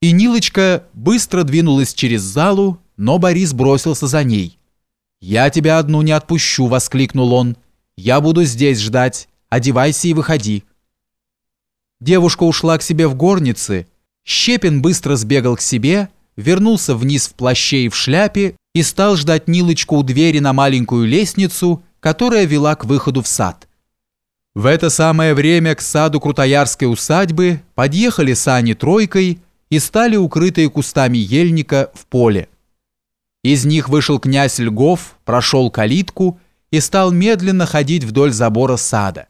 И Нилочка быстро двинулась через залу, но Борис бросился за ней. «Я тебя одну не отпущу», — воскликнул он. «Я буду здесь ждать. Одевайся и выходи». Девушка ушла к себе в горнице. Щепин быстро сбегал к себе, вернулся вниз в плаще и в шляпе и стал ждать Нилочку у двери на маленькую лестницу, которая вела к выходу в сад. В это самое время к саду Крутоярской усадьбы подъехали сани тройкой и стали укрытые кустами ельника в поле. Из них вышел князь Льгов, прошел калитку и стал медленно ходить вдоль забора сада.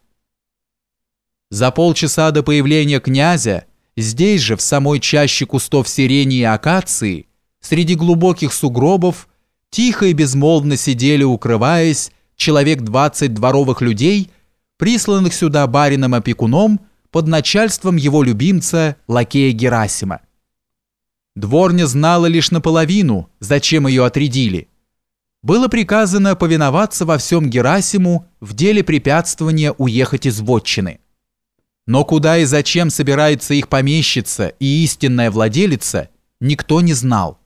За полчаса до появления князя здесь же, в самой чаще кустов сирени и акации, среди глубоких сугробов, тихо и безмолвно сидели, укрываясь, человек двадцать дворовых людей, присланных сюда барином-опекуном под начальством его любимца, лакея Герасима. Дворня знала лишь наполовину, зачем ее отрядили. Было приказано повиноваться во всем Герасиму в деле препятствования уехать из вотчины. Но куда и зачем собирается их помещица и истинная владелица, никто не знал.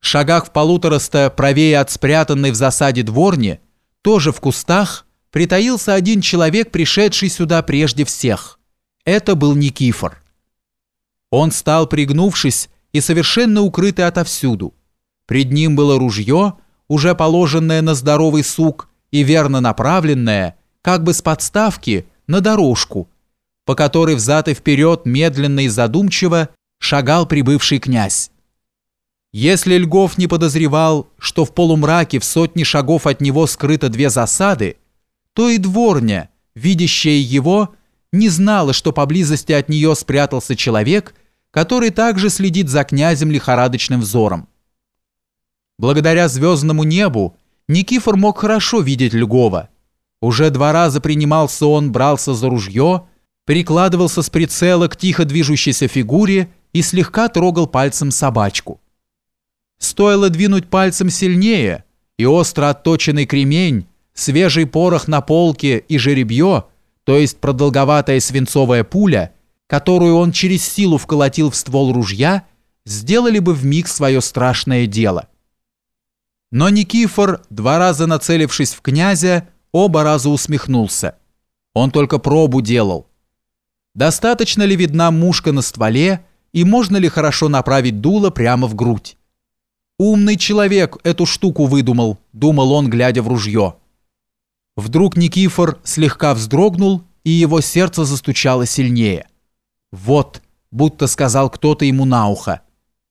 В шагах в полутораста правее от спрятанной в засаде дворни, тоже в кустах, притаился один человек, пришедший сюда прежде всех. Это был Никифор. Он стал, пригнувшись, и совершенно укрытый отовсюду. Пред ним было ружье, уже положенное на здоровый сук и верно направленное, как бы с подставки, на дорожку, по которой взад и вперед медленно и задумчиво шагал прибывший князь. Если Льгов не подозревал, что в полумраке в сотни шагов от него скрыто две засады, то и дворня, видящая его, не знала, что поблизости от нее спрятался человек – который также следит за князем лихорадочным взором. Благодаря звездному небу Никифор мог хорошо видеть Льгова. Уже два раза принимался он, брался за ружье, перекладывался с прицела к тихо движущейся фигуре и слегка трогал пальцем собачку. Стоило двинуть пальцем сильнее, и остро отточенный кремень, свежий порох на полке и жеребье, то есть продолговатая свинцовая пуля – которую он через силу вколотил в ствол ружья, сделали бы в миг свое страшное дело. Но Никифор, два раза нацелившись в князя, оба раза усмехнулся. Он только пробу делал. Достаточно ли видна мушка на стволе и можно ли хорошо направить дуло прямо в грудь? «Умный человек эту штуку выдумал», — думал он, глядя в ружье. Вдруг Никифор слегка вздрогнул, и его сердце застучало сильнее. «Вот», будто сказал кто-то ему на ухо.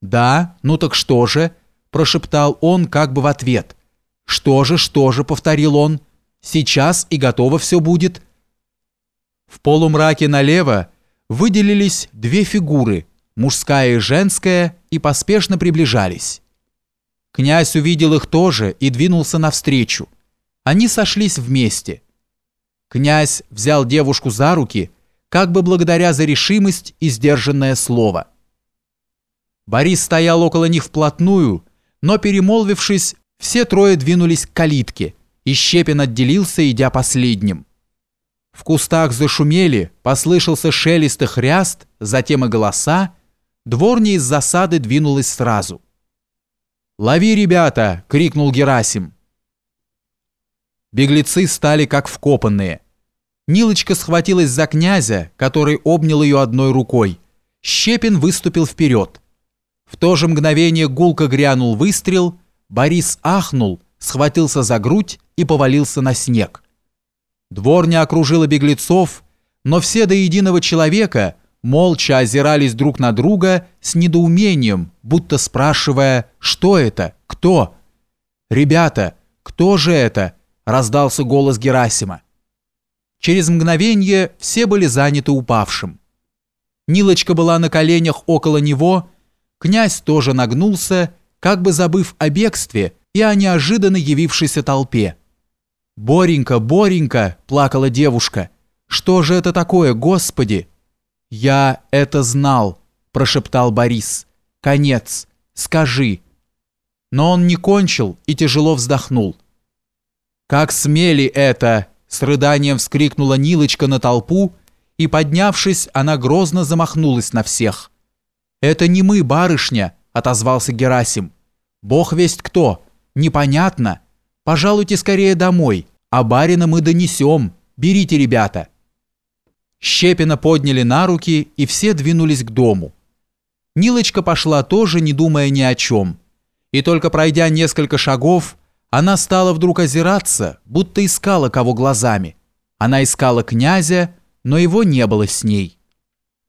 «Да, ну так что же?» – прошептал он как бы в ответ. «Что же, что же?» – повторил он. «Сейчас и готово все будет». В полумраке налево выделились две фигуры, мужская и женская, и поспешно приближались. Князь увидел их тоже и двинулся навстречу. Они сошлись вместе. Князь взял девушку за руки – как бы благодаря за решимость и сдержанное слово. Борис стоял около них вплотную, но, перемолвившись, все трое двинулись к калитке, и Щепин отделился, идя последним. В кустах зашумели, послышался шелест и хряст, затем и голоса, дворня из засады двинулась сразу. «Лови, ребята!» — крикнул Герасим. Беглецы стали как вкопанные. Нилочка схватилась за князя, который обнял ее одной рукой. Щепин выступил вперед. В то же мгновение гулко грянул выстрел, Борис ахнул, схватился за грудь и повалился на снег. Дворня окружила беглецов, но все до единого человека молча озирались друг на друга с недоумением, будто спрашивая «Что это? Кто?» «Ребята, кто же это?» – раздался голос Герасима. Через мгновение все были заняты упавшим. Нилочка была на коленях около него, князь тоже нагнулся, как бы забыв о бегстве и о неожиданно явившейся толпе. «Боренька, Боренька!» – плакала девушка. «Что же это такое, Господи?» «Я это знал», – прошептал Борис. «Конец. Скажи». Но он не кончил и тяжело вздохнул. «Как смели это!» С рыданием вскрикнула Нилочка на толпу, и, поднявшись, она грозно замахнулась на всех. «Это не мы, барышня», — отозвался Герасим. «Бог весть кто, непонятно. Пожалуйте скорее домой, а барина мы донесем. Берите, ребята». Щепина подняли на руки, и все двинулись к дому. Нилочка пошла тоже, не думая ни о чем. И только пройдя несколько шагов, она стала вдруг озираться, будто искала кого глазами. Она искала князя, но его не было с ней.